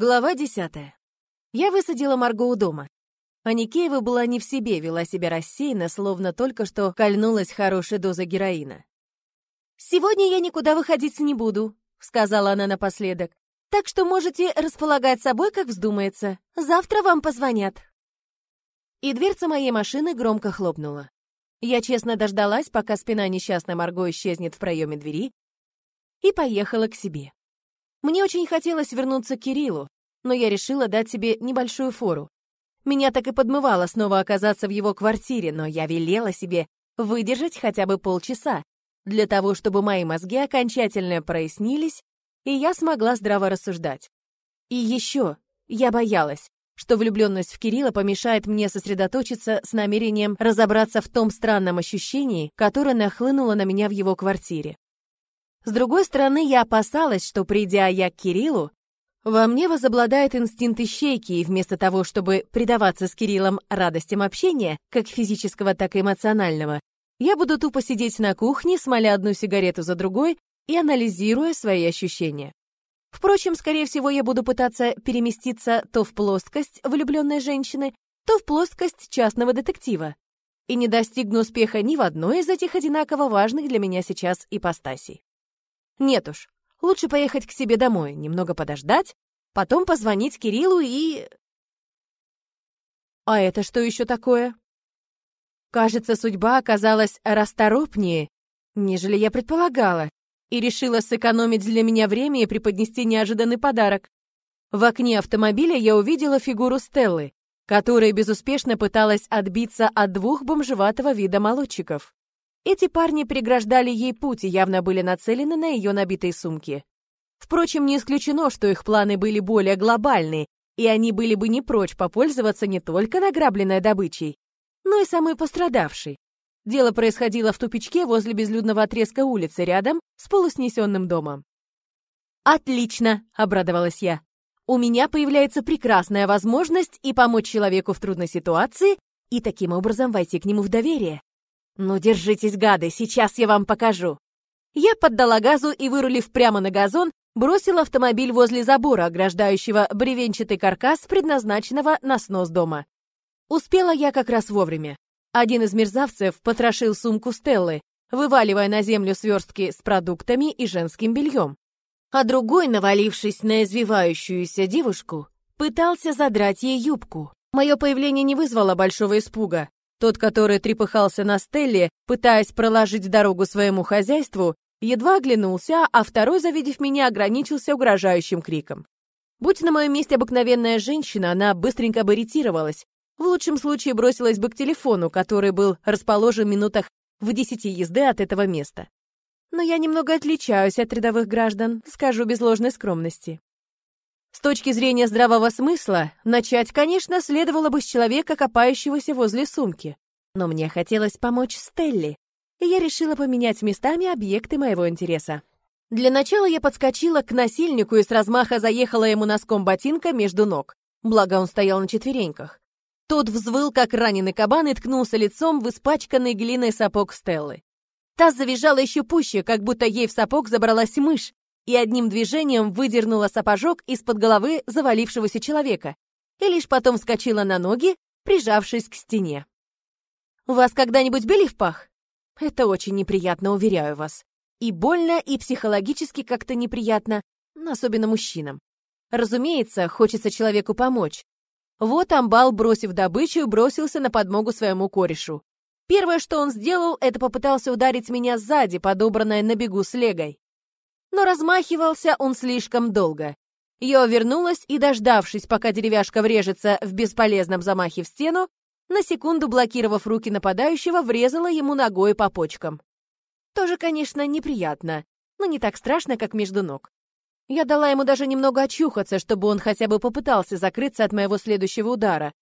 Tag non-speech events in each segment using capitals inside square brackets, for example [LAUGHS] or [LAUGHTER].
Глава десятая. Я высадила Марго у дома. Аникеева была не в себе, вела себя рассеянно, словно только что кольнулась хорошей доза героина. «Сегодня я никуда выходить не буду», — сказала она напоследок. «Так что можете располагать собой, как вздумается. Завтра вам позвонят». И дверца моей машины громко хлопнула. Я честно дождалась, пока спина несчастной Марго исчезнет в проеме двери, и поехала к себе. Мне очень хотелось вернуться к Кириллу, но я решила дать себе небольшую фору. Меня так и подмывало снова оказаться в его квартире, но я велела себе выдержать хотя бы полчаса, для того, чтобы мои мозги окончательно прояснились, и я смогла здраво рассуждать. И еще я боялась, что влюбленность в Кирилла помешает мне сосредоточиться с намерением разобраться в том странном ощущении, которое нахлынуло на меня в его квартире. С другой стороны, я опасалась, что, придя я к Кириллу, во мне возобладает инстинкт ищейки, и вместо того, чтобы предаваться с Кириллом радостям общения, как физического, так и эмоционального, я буду тупо сидеть на кухне, смоля одну сигарету за другой и анализируя свои ощущения. Впрочем, скорее всего, я буду пытаться переместиться то в плоскость влюбленной женщины, то в плоскость частного детектива. И не достигну успеха ни в одной из этих одинаково важных для меня сейчас ипостасей. Нет уж, лучше поехать к себе домой, немного подождать, потом позвонить Кириллу и... А это что еще такое? Кажется, судьба оказалась расторопнее, нежели я предполагала, и решила сэкономить для меня время и преподнести неожиданный подарок. В окне автомобиля я увидела фигуру Стеллы, которая безуспешно пыталась отбиться от двух бомжеватого вида молодчиков. Эти парни преграждали ей путь и явно были нацелены на ее набитые сумки. Впрочем, не исключено, что их планы были более глобальные, и они были бы не прочь попользоваться не только награбленной добычей, но и самой пострадавшей. Дело происходило в тупичке возле безлюдного отрезка улицы рядом с полуснесенным домом. «Отлично!» — обрадовалась я. «У меня появляется прекрасная возможность и помочь человеку в трудной ситуации, и таким образом войти к нему в доверие. «Ну, держитесь, гады, сейчас я вам покажу». Я поддала газу и, вырулив прямо на газон, бросил автомобиль возле забора, ограждающего бревенчатый каркас, предназначенного на снос дома. Успела я как раз вовремя. Один из мерзавцев потрошил сумку Стеллы, вываливая на землю сверстки с продуктами и женским бельем. А другой, навалившись на извивающуюся девушку, пытался задрать ей юбку. Мое появление не вызвало большого испуга. Тот, который трепыхался на стелле, пытаясь проложить дорогу своему хозяйству, едва оглянулся, а второй, завидев меня, ограничился угрожающим криком. Будь на моем месте обыкновенная женщина, она быстренько бы ретировалась. В лучшем случае бросилась бы к телефону, который был расположен в минутах в десяти езды от этого места. Но я немного отличаюсь от рядовых граждан, скажу без ложной скромности. С точки зрения здравого смысла, начать, конечно, следовало бы с человека, копающегося возле сумки. Но мне хотелось помочь Стелли, и я решила поменять местами объекты моего интереса. Для начала я подскочила к насильнику и с размаха заехала ему носком ботинка между ног, благо он стоял на четвереньках. Тот взвыл, как раненый кабан, и ткнулся лицом в испачканный глиной сапог Стеллы. Та завизжала еще пуще, как будто ей в сапог забралась мышь, и одним движением выдернула сапожок из-под головы завалившегося человека и лишь потом вскочила на ноги, прижавшись к стене. «Вас когда-нибудь били в пах?» «Это очень неприятно, уверяю вас. И больно, и психологически как-то неприятно, особенно мужчинам. Разумеется, хочется человеку помочь. Вот амбал, бросив добычу, бросился на подмогу своему корешу. Первое, что он сделал, это попытался ударить меня сзади, подобранной на бегу с легой но размахивался он слишком долго. Я вернулась и, дождавшись, пока деревяшка врежется в бесполезном замахе в стену, на секунду блокировав руки нападающего, врезала ему ногой по почкам. Тоже, конечно, неприятно, но не так страшно, как между ног. Я дала ему даже немного очухаться, чтобы он хотя бы попытался закрыться от моего следующего удара.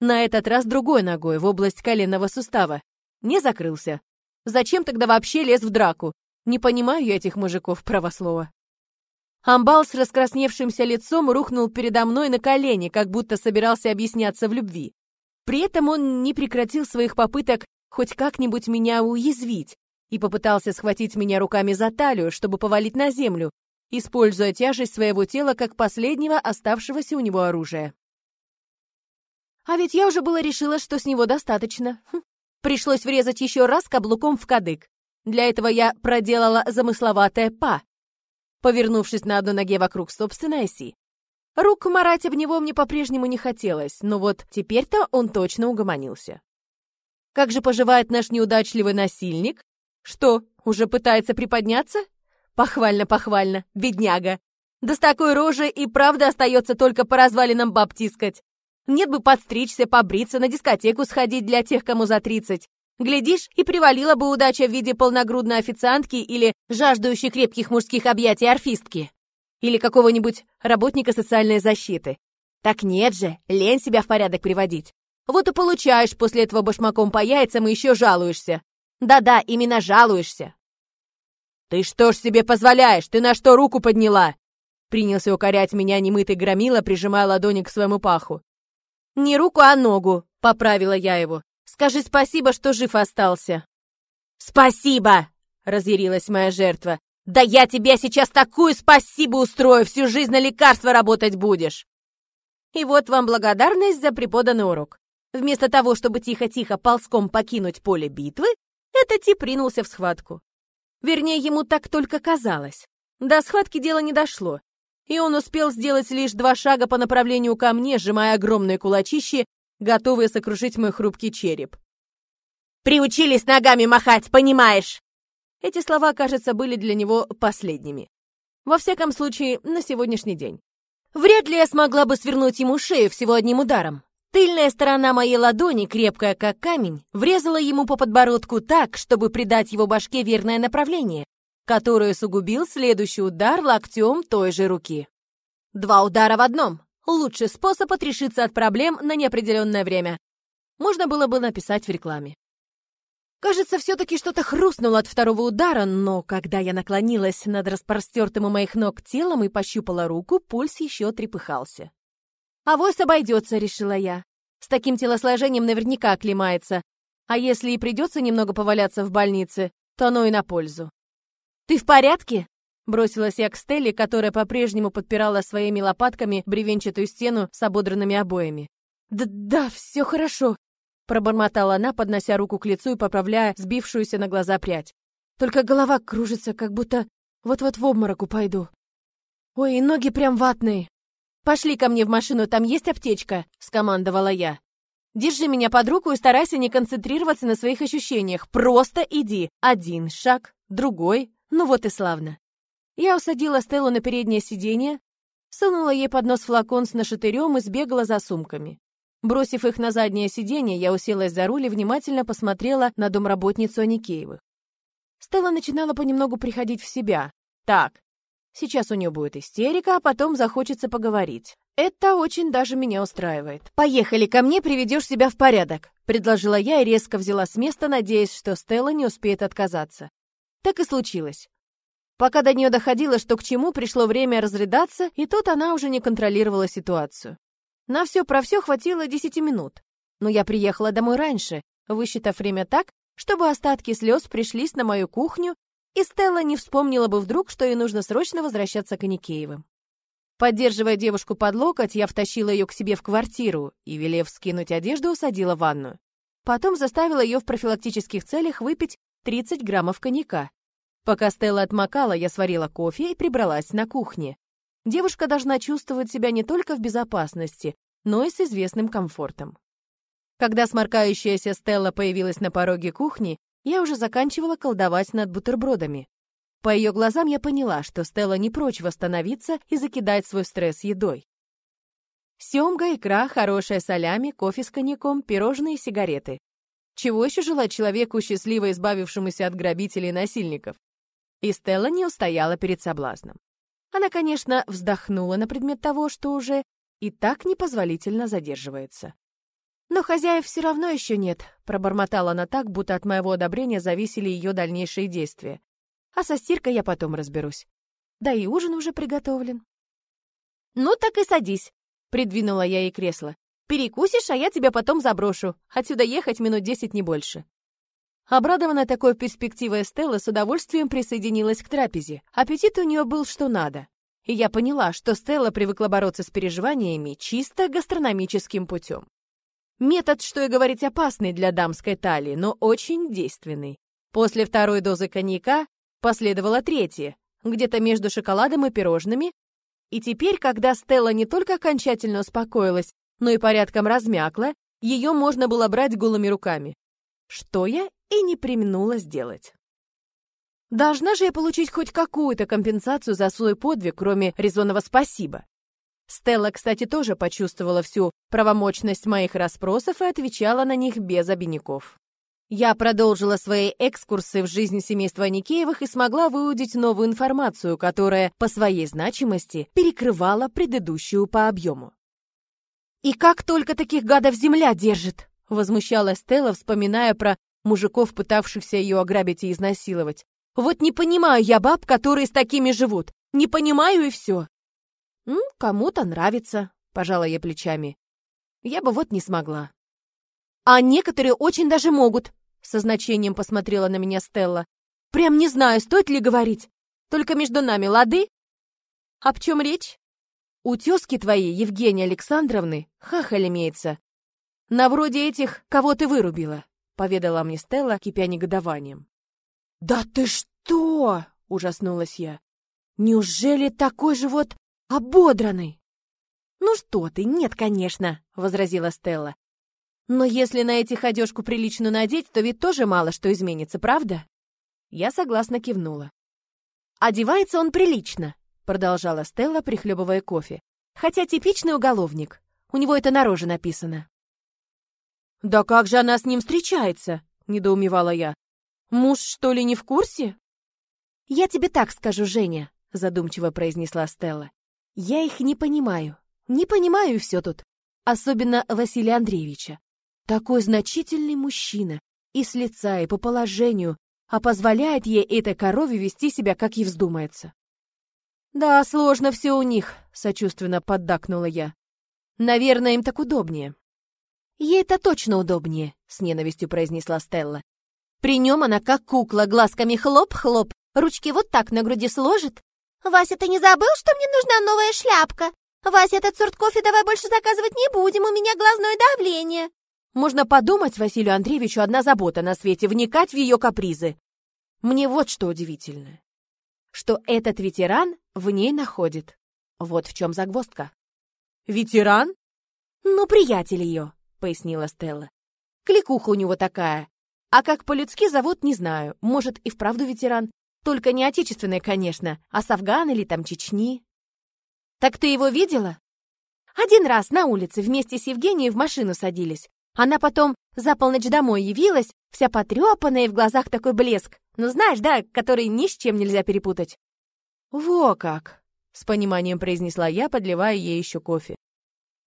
На этот раз другой ногой в область коленного сустава. Не закрылся. Зачем тогда вообще лез в драку? Не понимаю я этих мужиков, правослова. Амбал с раскрасневшимся лицом рухнул передо мной на колени, как будто собирался объясняться в любви. При этом он не прекратил своих попыток хоть как-нибудь меня уязвить и попытался схватить меня руками за талию, чтобы повалить на землю, используя тяжесть своего тела как последнего оставшегося у него оружия. А ведь я уже было решила, что с него достаточно. Хм. Пришлось врезать еще раз каблуком в кадык. Для этого я проделала замысловатое «па», повернувшись на одной ноге вокруг собственной оси. Рук марать об него мне по-прежнему не хотелось, но вот теперь-то он точно угомонился. Как же поживает наш неудачливый насильник? Что, уже пытается приподняться? Похвально, похвально, бедняга. Да с такой рожей и правда остается только по развалинам баб тискать. Нет бы подстричься, побриться, на дискотеку сходить для тех, кому за тридцать. Глядишь, и привалила бы удача в виде полногрудной официантки или жаждущей крепких мужских объятий орфистки. Или какого-нибудь работника социальной защиты. Так нет же, лень себя в порядок приводить. Вот и получаешь после этого башмаком по яйцам и еще жалуешься. Да-да, именно жалуешься. «Ты что ж себе позволяешь? Ты на что руку подняла?» Принялся укорять меня немытый громила, прижимая ладони к своему паху. «Не руку, а ногу», — поправила я его. «Скажи спасибо, что жив остался». «Спасибо!» — разъярилась моя жертва. «Да я тебе сейчас такую спасибо устрою, всю жизнь на лекарства работать будешь!» И вот вам благодарность за преподанный урок. Вместо того, чтобы тихо-тихо ползком покинуть поле битвы, этот тип ринулся в схватку. Вернее, ему так только казалось. До схватки дело не дошло и он успел сделать лишь два шага по направлению ко мне, сжимая огромные кулачищи, готовые сокрушить мой хрупкий череп. «Приучились ногами махать, понимаешь?» Эти слова, кажется, были для него последними. Во всяком случае, на сегодняшний день. Вряд ли я смогла бы свернуть ему шею всего одним ударом. Тыльная сторона моей ладони, крепкая как камень, врезала ему по подбородку так, чтобы придать его башке верное направление которую сугубил следующий удар локтем той же руки. Два удара в одном. Лучший способ отрешиться от проблем на неопределенное время. Можно было бы написать в рекламе. Кажется, все-таки что-то хрустнуло от второго удара, но когда я наклонилась над распростертым у моих ног телом и пощупала руку, пульс еще трепыхался. «Авось обойдется», — решила я. «С таким телосложением наверняка оклемается. А если и придется немного поваляться в больнице, то оно и на пользу. «Ты в порядке?» Бросилась я к Стелле, которая по-прежнему подпирала своими лопатками бревенчатую стену с ободранными обоями. «Да, да, все хорошо», — пробормотала она, поднося руку к лицу и поправляя сбившуюся на глаза прядь. «Только голова кружится, как будто вот-вот в обморок упойду. Ой, и ноги прям ватные. Пошли ко мне в машину, там есть аптечка», — скомандовала я. «Держи меня под руку и старайся не концентрироваться на своих ощущениях. Просто иди. Один шаг, другой, ну вот и славно. Я усадила Стеллу на переднее сиденье, сунула ей под нос флакон с нашатырем и сбегала за сумками. Бросив их на заднее сиденье, я уселась за руль и внимательно посмотрела на домработницу Аникеевых. Стелла начинала понемногу приходить в себя. Так, сейчас у нее будет истерика, а потом захочется поговорить. Это очень даже меня устраивает. «Поехали ко мне, приведешь себя в порядок», — предложила я и резко взяла с места, надеясь, что Стелла не успеет отказаться. Так и случилось. Пока до нее доходило, что к чему, пришло время разрыдаться, и тут она уже не контролировала ситуацию. На все про все хватило десяти минут. Но я приехала домой раньше, высчитав время так, чтобы остатки слез пришлись на мою кухню, и Стелла не вспомнила бы вдруг, что ей нужно срочно возвращаться к Аникеевым. Поддерживая девушку под локоть, я втащила ее к себе в квартиру и, велев скинуть одежду, усадила в ванную. Потом заставила ее в профилактических целях выпить 30 граммов коньяка. Пока Стелла отмокала, я сварила кофе и прибралась на кухне. Девушка должна чувствовать себя не только в безопасности, но и с известным комфортом. Когда сморкающаяся Стелла появилась на пороге кухни, я уже заканчивала колдовать над бутербродами. По ее глазам я поняла, что Стелла не прочь восстановиться и закидать свой стресс едой. Семга, икра, хорошая солями, кофе с коньяком, пирожные и сигареты. Чего еще желать человеку, счастливо избавившемуся от грабителей и насильников? И Стелла не устояла перед соблазном. Она, конечно, вздохнула на предмет того, что уже и так непозволительно задерживается. «Но хозяев все равно еще нет», — пробормотала она так, будто от моего одобрения зависели ее дальнейшие действия. «А со стиркой я потом разберусь. Да и ужин уже приготовлен». «Ну так и садись», — придвинула я ей кресло. Перекусишь, а я тебя потом заброшу. Отсюда ехать минут десять, не больше». Обрадованная такой перспективой Стелла с удовольствием присоединилась к трапезе. Аппетит у нее был что надо. И я поняла, что Стелла привыкла бороться с переживаниями чисто гастрономическим путем. Метод, что и говорить, опасный для дамской талии, но очень действенный. После второй дозы коньяка последовала третья, где-то между шоколадом и пирожными. И теперь, когда Стелла не только окончательно успокоилась, но и порядком размякла, ее можно было брать голыми руками. Что я и не применула сделать. Должна же я получить хоть какую-то компенсацию за свой подвиг, кроме резонного «спасибо». Стелла, кстати, тоже почувствовала всю правомочность моих расспросов и отвечала на них без обиняков. Я продолжила свои экскурсы в жизнь семейства Никеевых и смогла выудить новую информацию, которая по своей значимости перекрывала предыдущую по объему. «И как только таких гадов земля держит!» — возмущалась Стелла, вспоминая про мужиков, пытавшихся ее ограбить и изнасиловать. «Вот не понимаю я баб, которые с такими живут. Не понимаю и все». «Кому-то нравится», — пожала я плечами. «Я бы вот не смогла». «А некоторые очень даже могут», — со значением посмотрела на меня Стелла. «Прям не знаю, стоит ли говорить. Только между нами лады?» «Об чем речь?» «У тезки твоей, Евгении Александровны, хахаль имеется. На вроде этих, кого ты вырубила», — поведала мне Стелла, кипя негодованием. «Да ты что?» — ужаснулась я. «Неужели такой же вот ободранный?» «Ну что ты, нет, конечно», — возразила Стелла. «Но если на этих одежку приличную надеть, то ведь тоже мало что изменится, правда?» Я согласно кивнула. «Одевается он прилично», — продолжала Стелла, прихлебывая кофе. «Хотя типичный уголовник. У него это на роже написано». «Да как же она с ним встречается?» — недоумевала я. «Муж, что ли, не в курсе?» «Я тебе так скажу, Женя», — задумчиво произнесла Стелла. «Я их не понимаю. Не понимаю все тут. Особенно Василия Андреевича. Такой значительный мужчина. И с лица, и по положению. А позволяет ей этой корове вести себя, как ей вздумается». «Да, сложно все у них», — сочувственно поддакнула я. «Наверное, им так удобнее». «Ей это точно удобнее», — с ненавистью произнесла Стелла. «При нем она как кукла, глазками хлоп-хлоп, ручки вот так на груди сложит». «Вася, ты не забыл, что мне нужна новая шляпка? Вася, этот сорт кофе давай больше заказывать не будем, у меня глазное давление». Можно подумать, Василию Андреевичу одна забота на свете — вникать в ее капризы. Мне вот что удивительно, что этот ветеран в ней находит. Вот в чем загвоздка. «Ветеран?» «Ну, приятель ее», пояснила Стелла. Кликуха у него такая. А как по-людски зовут, не знаю. Может, и вправду ветеран. Только не отечественный, конечно, а с Афгана или там Чечни. Так ты его видела? Один раз на улице вместе с Евгенией в машину садились. Она потом за полночь домой явилась, вся потрепанная и в глазах такой блеск. Ну, знаешь, да, который ни с чем нельзя перепутать. «Во как!» — с пониманием произнесла я, подливая ей еще кофе.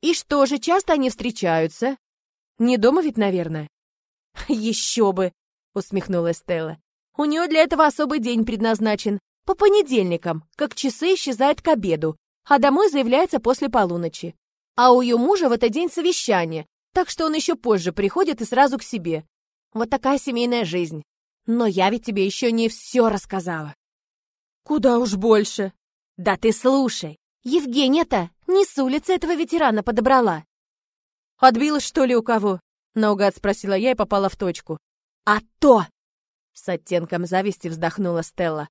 «И что же, часто они встречаются?» Не дома ведь, наверное?» [LAUGHS] «Еще бы!» — усмехнулась Стелла. «У нее для этого особый день предназначен. По понедельникам, как часы исчезают к обеду, а домой заявляется после полуночи. А у ее мужа в этот день совещание, так что он еще позже приходит и сразу к себе. Вот такая семейная жизнь. Но я ведь тебе еще не все рассказала». «Куда уж больше!» «Да ты слушай, Евгения-то не с улицы этого ветерана подобрала. «Отбилась, что ли, у кого?» — наугад спросила я и попала в точку. «А то!» — с оттенком зависти вздохнула Стелла.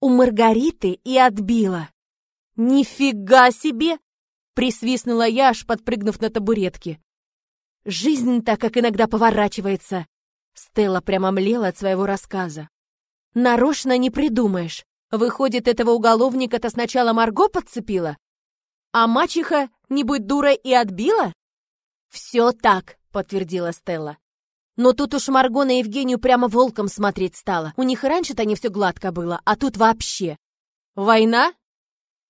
«У Маргариты и отбила!» «Нифига себе!» — присвистнула я, аж подпрыгнув на табуретке. «Жизнь так, как иногда поворачивается!» Стелла прямо млела от своего рассказа. «Нарочно не придумаешь. Выходит, этого уголовника-то сначала Марго подцепила? А мачеха, не будь дурой, и отбила?» «Все так», — подтвердила Стелла. Но тут уж Марго на Евгению прямо волком смотреть стала. У них раньше-то не все гладко было, а тут вообще. «Война?»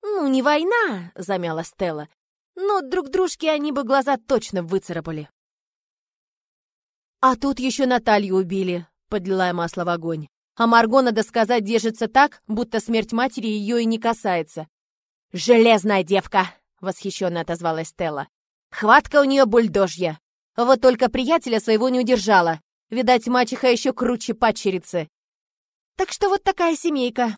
«Ну, не война», — замяла Стелла. «Но друг дружке они бы глаза точно выцарапали». «А тут еще Наталью убили», — подлила масло в огонь. А Марго, надо сказать, держится так, будто смерть матери ее и не касается. «Железная девка!» — восхищенно отозвалась Стелла. Хватка у нее бульдожья. Вот только приятеля своего не удержала. Видать, мачеха еще круче падчерицы. Так что вот такая семейка.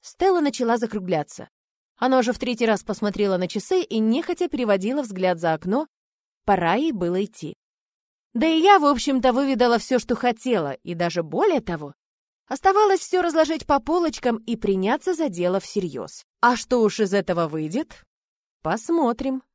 Стелла начала закругляться. Она уже в третий раз посмотрела на часы и нехотя переводила взгляд за окно. Пора ей было идти. Да и я, в общем-то, выведала все, что хотела, и даже более того. Оставалось все разложить по полочкам и приняться за дело всерьез. А что уж из этого выйдет? Посмотрим.